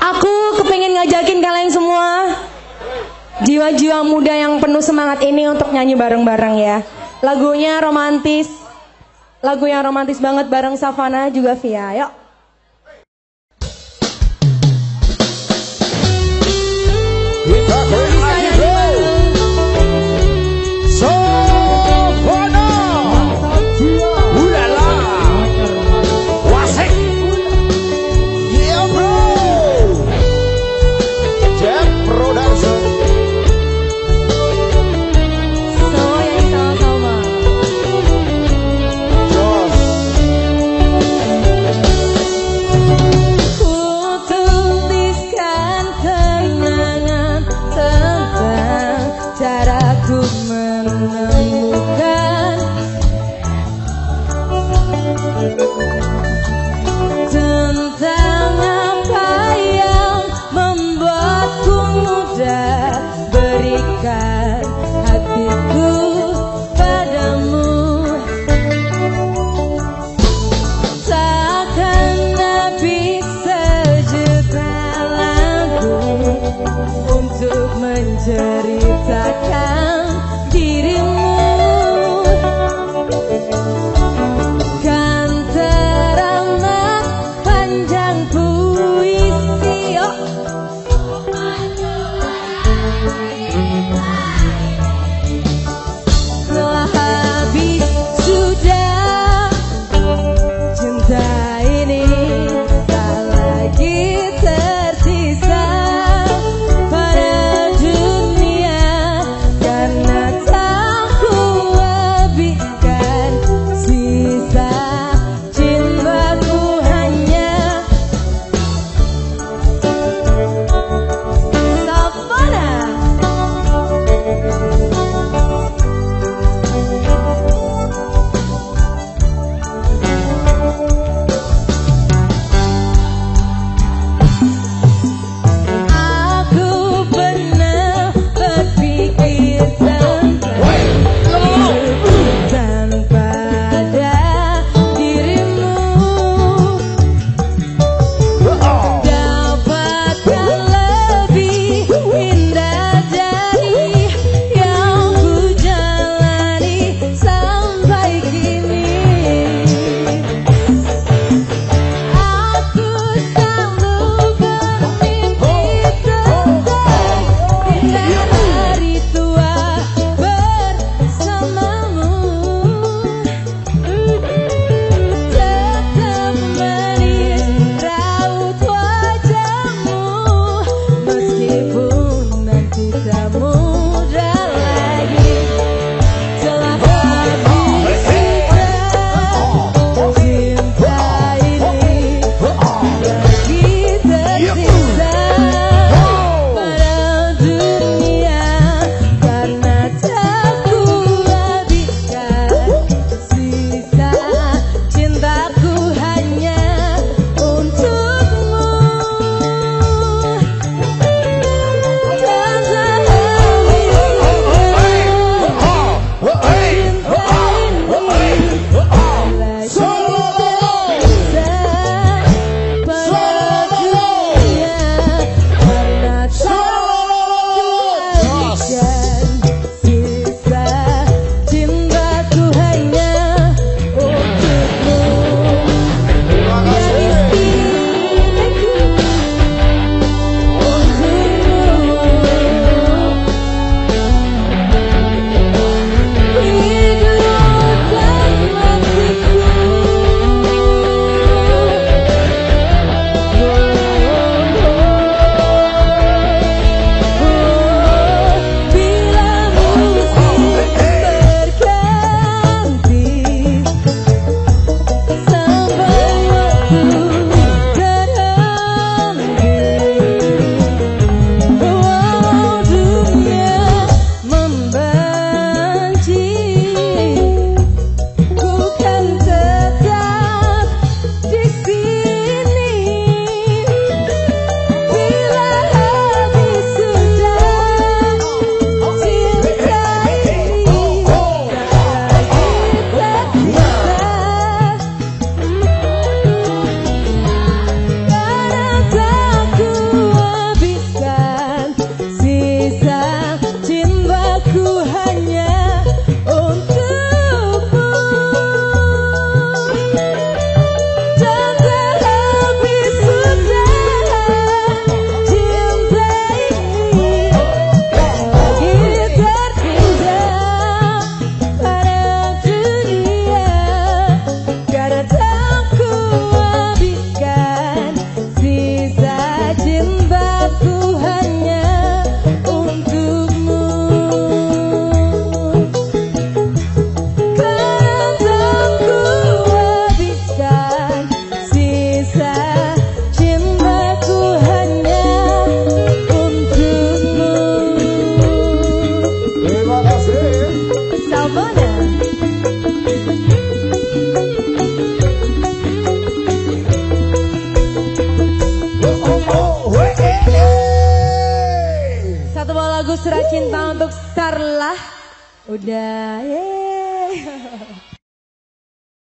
Aku kepengen ngajakin kalian semua jiwa-jiwa muda yang penuh semangat ini untuk nyanyi bareng-bareng ya. Lagunya romantis. Lagu yang romantis banget bareng Savana juga Via. Yuk. Surat cinta untuk Starla. Udah, yeay.